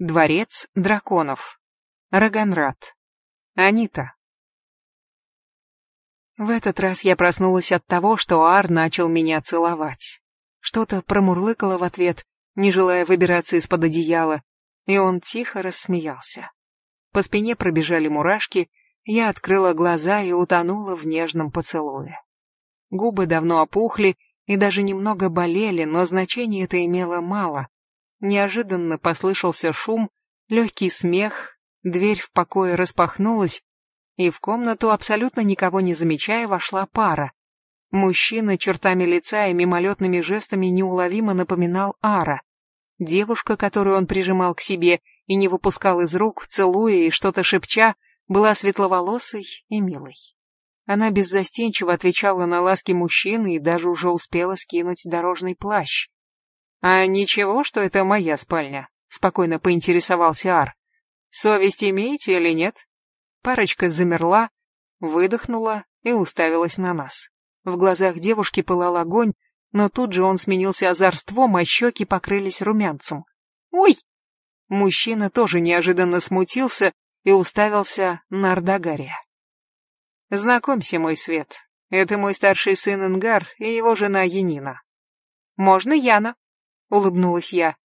Дворец драконов. Раганрат. Анита. В этот раз я проснулась от того, что Ар начал меня целовать. Что-то промурлыкало в ответ, не желая выбираться из-под одеяла, и он тихо рассмеялся. По спине пробежали мурашки, я открыла глаза и утонула в нежном поцелуе. Губы давно опухли и даже немного болели, но значение это имело мало. Неожиданно послышался шум, легкий смех, дверь в покое распахнулась, и в комнату, абсолютно никого не замечая, вошла пара. Мужчина чертами лица и мимолетными жестами неуловимо напоминал Ара. Девушка, которую он прижимал к себе и не выпускал из рук, целуя и что-то шепча, была светловолосой и милой. Она беззастенчиво отвечала на ласки мужчины и даже уже успела скинуть дорожный плащ. «А ничего, что это моя спальня?» — спокойно поинтересовался Ар. «Совесть имеете или нет?» Парочка замерла, выдохнула и уставилась на нас. В глазах девушки пылал огонь, но тут же он сменился озорством, а щеки покрылись румянцем. «Ой!» Мужчина тоже неожиданно смутился и уставился на Ардагария. «Знакомься, мой свет. Это мой старший сын Ингар и его жена Янина». «Можно Яна?» — улыбнулась я.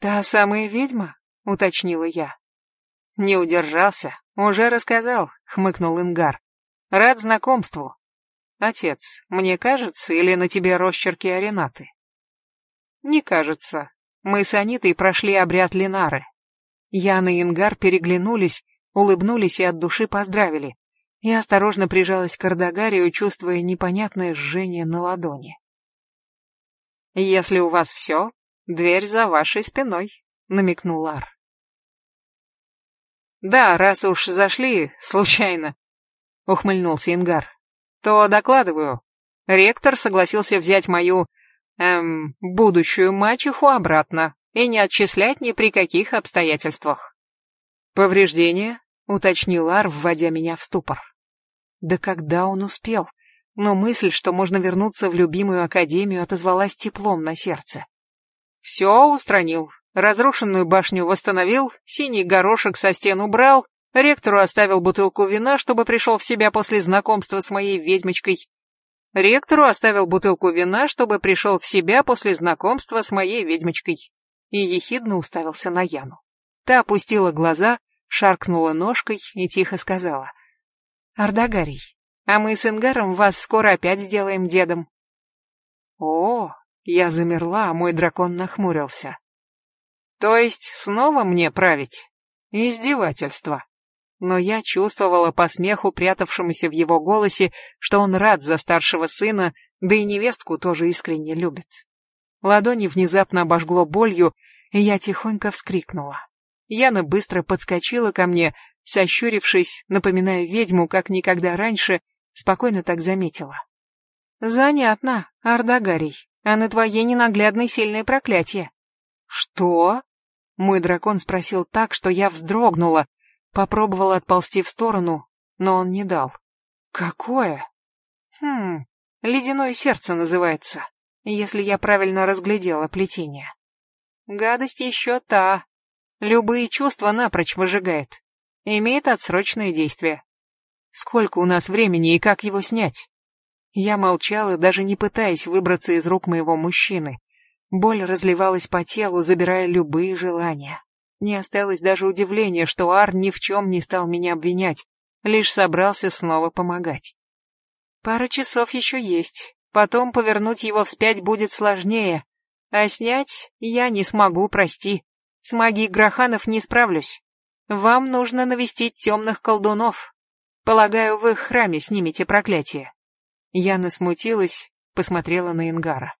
«Та самая ведьма?» — уточнила я. Не удержался. Уже рассказал, хмыкнул Ингар. Рад знакомству. Отец, мне кажется, или на тебе росчерки Аренаты? Не кажется. Мы с Анитой прошли обряд Линары. Яна и Ингар переглянулись, улыбнулись и от души поздравили. Я осторожно прижалась к Ардагарию, чувствуя непонятное жжение на ладони. «Если у вас все, дверь за вашей спиной», — намекнул Ар. «Да, раз уж зашли, случайно», — ухмыльнулся Ингар, — «то докладываю. Ректор согласился взять мою, эм, будущую мачеху обратно и не отчислять ни при каких обстоятельствах». «Повреждения?» — уточнил Ар, вводя меня в ступор. Да когда он успел? Но мысль, что можно вернуться в любимую академию, отозвалась теплом на сердце. «Все устранил. Разрушенную башню восстановил, синий горошек со стен убрал, ректору оставил бутылку вина, чтобы пришел в себя после знакомства с моей ведьмочкой. Ректору оставил бутылку вина, чтобы пришел в себя после знакомства с моей ведьмочкой. И ехидно уставился на Яну. Та опустила глаза, шаркнула ножкой и тихо сказала. «Ардагарий, а мы с Ингаром вас скоро опять сделаем дедом». «О!» Я замерла, а мой дракон нахмурился. То есть снова мне править? Издевательство. Но я чувствовала по смеху, прятавшемуся в его голосе, что он рад за старшего сына, да и невестку тоже искренне любит. Ладони внезапно обожгло болью, и я тихонько вскрикнула. Яна быстро подскочила ко мне, сощурившись, напоминая ведьму, как никогда раньше, спокойно так заметила. «Занятно, Ардагарий, а на твоей ненаглядной сильное проклятие. «Что?» Мой дракон спросил так, что я вздрогнула, попробовала отползти в сторону, но он не дал. «Какое?» «Хм, ледяное сердце называется, если я правильно разглядела плетение. Гадость еще та. Любые чувства напрочь выжигает. Имеет отсрочное действие. Сколько у нас времени и как его снять?» Я молчала, даже не пытаясь выбраться из рук моего мужчины. Боль разливалась по телу, забирая любые желания. Не осталось даже удивления, что Ар ни в чем не стал меня обвинять, лишь собрался снова помогать. Пара часов еще есть, потом повернуть его вспять будет сложнее, а снять я не смогу, прости. С магией Гроханов не справлюсь. Вам нужно навестить темных колдунов. Полагаю, в их храме снимете проклятие. Яна смутилась, посмотрела на Ингара.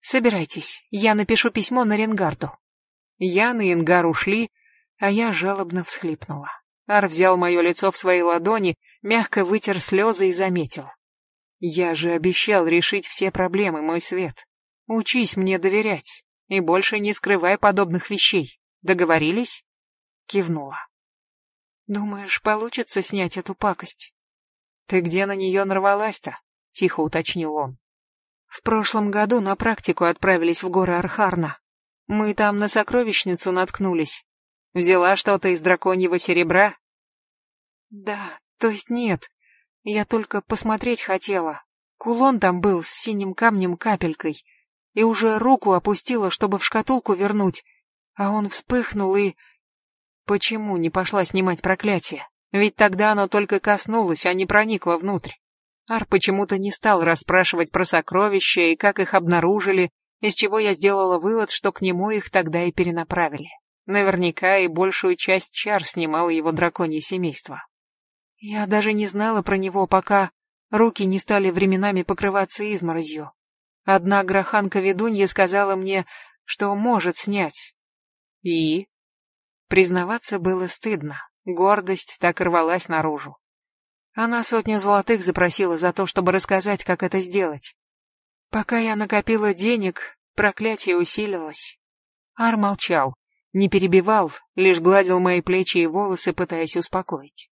Собирайтесь, я напишу письмо на Ренгарду. Ян и Ингар ушли, а я жалобно всхлипнула. Ар взял мое лицо в свои ладони, мягко вытер слезы и заметил. Я же обещал решить все проблемы, мой свет. Учись мне доверять и больше не скрывай подобных вещей. Договорились? Кивнула. Думаешь, получится снять эту пакость? Ты где на нее нарвалась-то? Тихо уточнил он. В прошлом году на практику отправились в горы Архарна. Мы там на сокровищницу наткнулись. Взяла что-то из драконьего серебра? Да, то есть нет. Я только посмотреть хотела. Кулон там был с синим камнем-капелькой. И уже руку опустила, чтобы в шкатулку вернуть. А он вспыхнул и... Почему не пошла снимать проклятие? Ведь тогда оно только коснулось, а не проникло внутрь. Ар почему-то не стал расспрашивать про сокровища и как их обнаружили, из чего я сделала вывод, что к нему их тогда и перенаправили. Наверняка и большую часть чар снимало его драконье семейство. Я даже не знала про него, пока руки не стали временами покрываться изморозью. Одна гроханка-ведунья сказала мне, что может снять. И? Признаваться было стыдно, гордость так рвалась наружу. Она сотню золотых запросила за то, чтобы рассказать, как это сделать. Пока я накопила денег, проклятие усилилось. Ар молчал, не перебивал, лишь гладил мои плечи и волосы, пытаясь успокоить.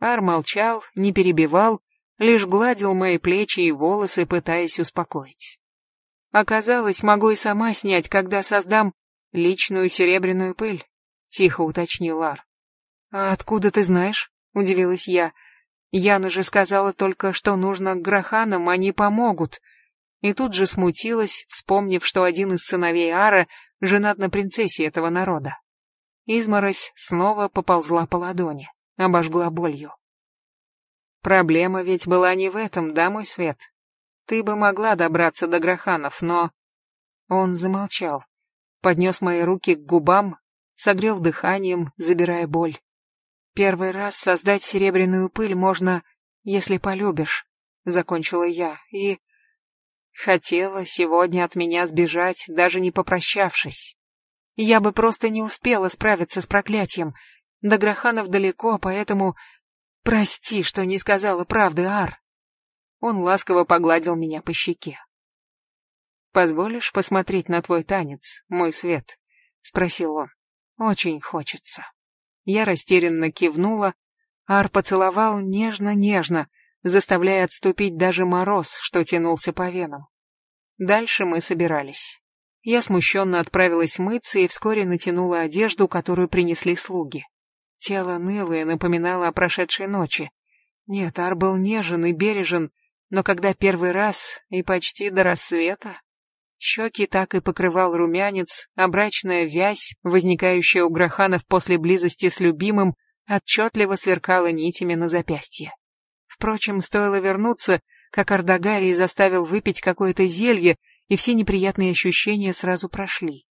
Ар молчал, не перебивал, лишь гладил мои плечи и волосы, пытаясь успокоить. Оказалось, могу и сама снять, когда создам личную серебряную пыль, тихо уточнил Ар. А откуда ты знаешь? удивилась я. Яна же сказала только, что нужно к Граханам, они помогут. И тут же смутилась, вспомнив, что один из сыновей Ара женат на принцессе этого народа. Изморозь снова поползла по ладони, обожгла болью. Проблема ведь была не в этом, да, мой свет? Ты бы могла добраться до Граханов, но... Он замолчал, поднес мои руки к губам, согрел дыханием, забирая боль. Первый раз создать серебряную пыль можно, если полюбишь, закончила я, и... Хотела сегодня от меня сбежать, даже не попрощавшись. Я бы просто не успела справиться с проклятием. До Граханов далеко, поэтому... Прости, что не сказала правды, Ар. Он ласково погладил меня по щеке. «Позволишь посмотреть на твой танец, мой свет?» — спросил он. «Очень хочется». Я растерянно кивнула. Ар поцеловал нежно-нежно, заставляя отступить даже мороз, что тянулся по венам. Дальше мы собирались. Я смущенно отправилась мыться и вскоре натянула одежду, которую принесли слуги. Тело ныло и напоминало о прошедшей ночи. Нет, Ар был нежен и бережен, но когда первый раз и почти до рассвета, щеки так и покрывал румянец, а брачная вязь, возникающая у Граханов после близости с любимым, отчетливо сверкала нитями на запястье. Впрочем, стоило вернуться, как Ардагарий заставил выпить какое-то зелье, и все неприятные ощущения сразу прошли.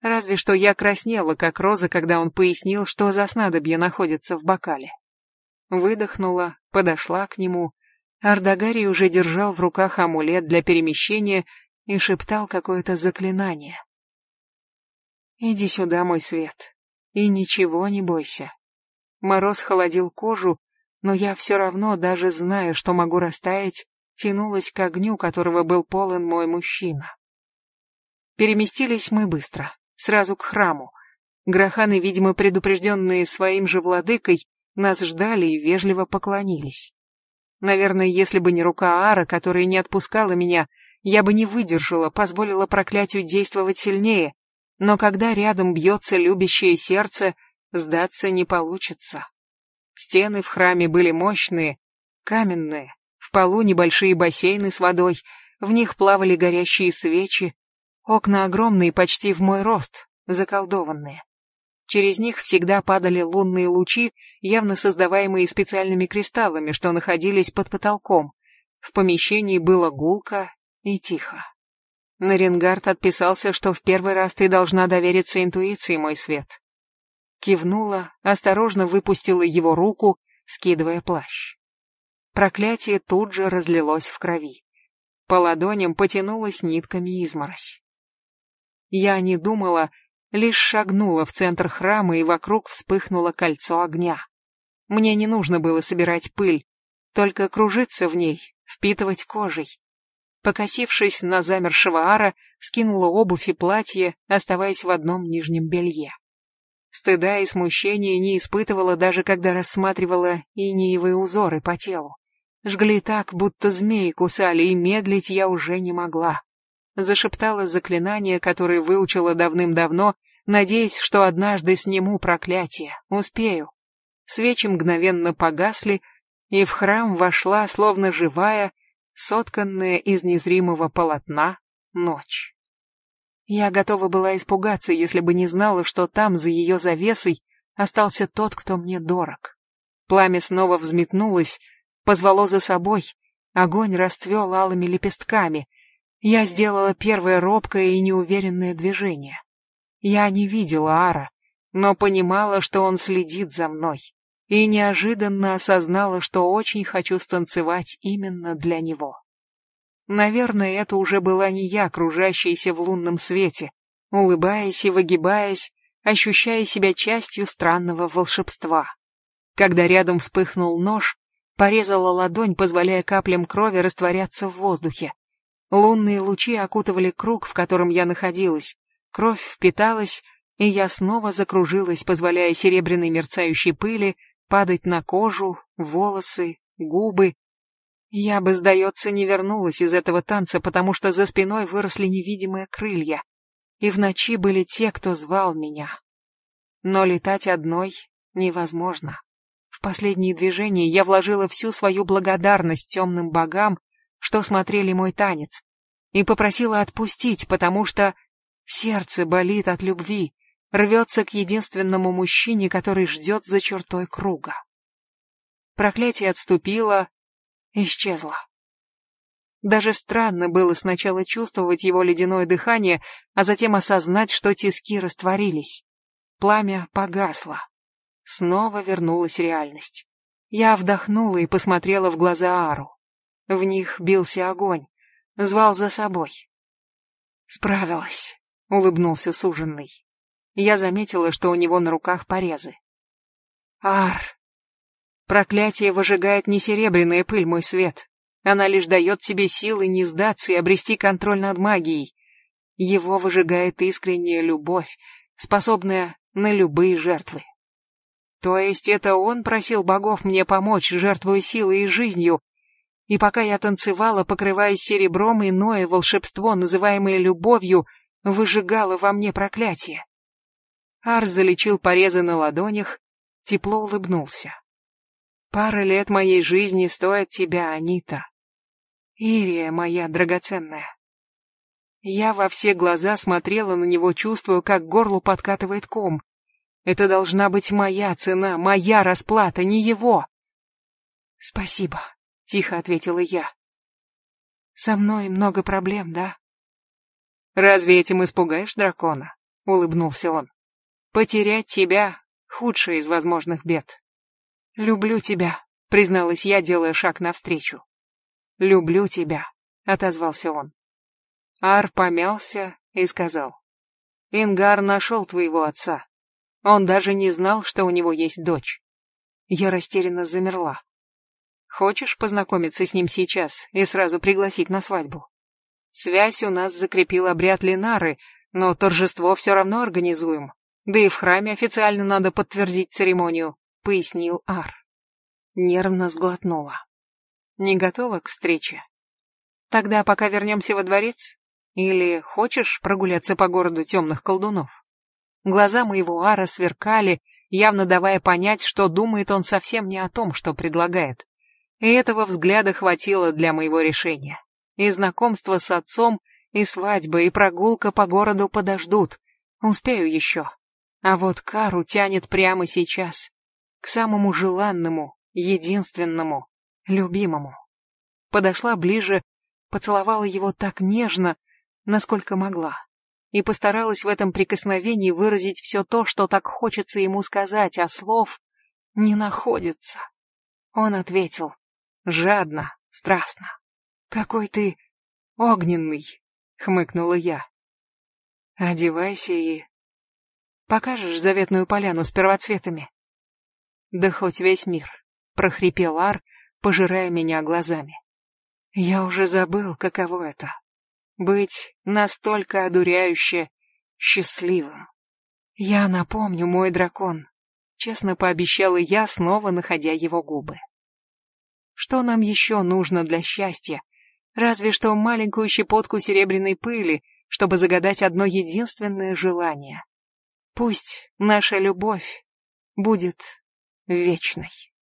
Разве что я краснела, как роза, когда он пояснил, что за снадобье находится в бокале. Выдохнула, подошла к нему. Ардагарий уже держал в руках амулет для перемещения и шептал какое-то заклинание. «Иди сюда, мой свет, и ничего не бойся». Мороз холодил кожу, но я все равно, даже зная, что могу растаять, тянулась к огню, которого был полон мой мужчина. Переместились мы быстро, сразу к храму. Гроханы, видимо, предупрежденные своим же владыкой, нас ждали и вежливо поклонились. Наверное, если бы не рука Ара, которая не отпускала меня, я бы не выдержала, позволила проклятию действовать сильнее, но когда рядом бьется любящее сердце, сдаться не получится. Стены в храме были мощные, каменные, в полу небольшие бассейны с водой, в них плавали горящие свечи, окна огромные почти в мой рост, заколдованные. Через них всегда падали лунные лучи, явно создаваемые специальными кристаллами, что находились под потолком. В помещении было гулко и тихо. Наренгард отписался, что в первый раз ты должна довериться интуиции, мой свет кивнула, осторожно выпустила его руку, скидывая плащ. Проклятие тут же разлилось в крови. По ладоням потянулась нитками изморозь. Я не думала, лишь шагнула в центр храма и вокруг вспыхнуло кольцо огня. Мне не нужно было собирать пыль, только кружиться в ней, впитывать кожей. Покосившись на замершего ара, скинула обувь и платье, оставаясь в одном нижнем белье. Стыда и смущения не испытывала даже когда рассматривала иниевые узоры по телу. Жгли так, будто змеи кусали, и медлить я уже не могла. зашептала заклинание, которое выучила давным-давно, надеясь, что однажды сниму проклятие, успею. Свечи мгновенно погасли, и в храм вошла, словно живая, сотканная из незримого полотна, ночь. Я готова была испугаться, если бы не знала, что там, за ее завесой, остался тот, кто мне дорог. Пламя снова взметнулось, позвало за собой, огонь расцвел алыми лепестками. Я сделала первое робкое и неуверенное движение. Я не видела Ара, но понимала, что он следит за мной, и неожиданно осознала, что очень хочу станцевать именно для него. Наверное, это уже была не я, кружащаяся в лунном свете, улыбаясь и выгибаясь, ощущая себя частью странного волшебства. Когда рядом вспыхнул нож, порезала ладонь, позволяя каплям крови растворяться в воздухе. Лунные лучи окутывали круг, в котором я находилась. Кровь впиталась, и я снова закружилась, позволяя серебряной мерцающей пыли падать на кожу, волосы, губы. Я бы, сдается, не вернулась из этого танца, потому что за спиной выросли невидимые крылья, и в ночи были те, кто звал меня. Но летать одной невозможно. В последние движения я вложила всю свою благодарность темным богам, что смотрели мой танец, и попросила отпустить, потому что сердце болит от любви, рвется к единственному мужчине, который ждет за чертой круга. Проклятие отступило, исчезло. Даже странно было сначала чувствовать его ледяное дыхание, а затем осознать, что тиски растворились. Пламя погасло. Снова вернулась реальность. Я вдохнула и посмотрела в глаза Ару. В них бился огонь, звал за собой. Справилась, улыбнулся суженный. Я заметила, что у него на руках порезы. Ар. Проклятие выжигает не серебряная пыль, мой свет. Она лишь дает тебе силы не сдаться и обрести контроль над магией. Его выжигает искренняя любовь, способная на любые жертвы. То есть это он просил богов мне помочь, жертвуя силой и жизнью. И пока я танцевала, покрываясь серебром, иное волшебство, называемое любовью, выжигало во мне проклятие. Ар залечил порезы на ладонях, тепло улыбнулся. Пара лет моей жизни стоят тебя, Анита. Ирия моя драгоценная. Я во все глаза смотрела на него, чувствуя, как горлу подкатывает ком. Это должна быть моя цена, моя расплата, не его. Спасибо, тихо ответила я. Со мной много проблем, да? Разве этим испугаешь дракона? Улыбнулся он. Потерять тебя — худшее из возможных бед. Люблю тебя, призналась я, делая шаг навстречу. Люблю тебя, отозвался он. Ар помялся и сказал. Ингар нашел твоего отца. Он даже не знал, что у него есть дочь. Я растерянно замерла. Хочешь познакомиться с ним сейчас и сразу пригласить на свадьбу? Связь у нас закрепил обряд Ленары, но торжество все равно организуем. Да и в храме официально надо подтвердить церемонию, пояснил Ар. Нервно сглотнула. Не готова к встрече? Тогда пока вернемся во дворец? Или хочешь прогуляться по городу темных колдунов? Глаза моего Ара сверкали, явно давая понять, что думает он совсем не о том, что предлагает. И этого взгляда хватило для моего решения. И знакомство с отцом, и свадьба, и прогулка по городу подождут. Успею еще. А вот Кару тянет прямо сейчас. К самому желанному, единственному, любимому. Подошла ближе, поцеловала его так нежно, насколько могла и постаралась в этом прикосновении выразить все то, что так хочется ему сказать, а слов не находится. Он ответил, жадно, страстно. «Какой ты огненный!» — хмыкнула я. «Одевайся и... покажешь заветную поляну с первоцветами?» «Да хоть весь мир», — прохрипел Ар, пожирая меня глазами. «Я уже забыл, каково это быть настолько одуряюще счастливым. Я напомню, мой дракон, честно пообещала я, снова находя его губы. Что нам еще нужно для счастья? Разве что маленькую щепотку серебряной пыли, чтобы загадать одно единственное желание. Пусть наша любовь будет вечной.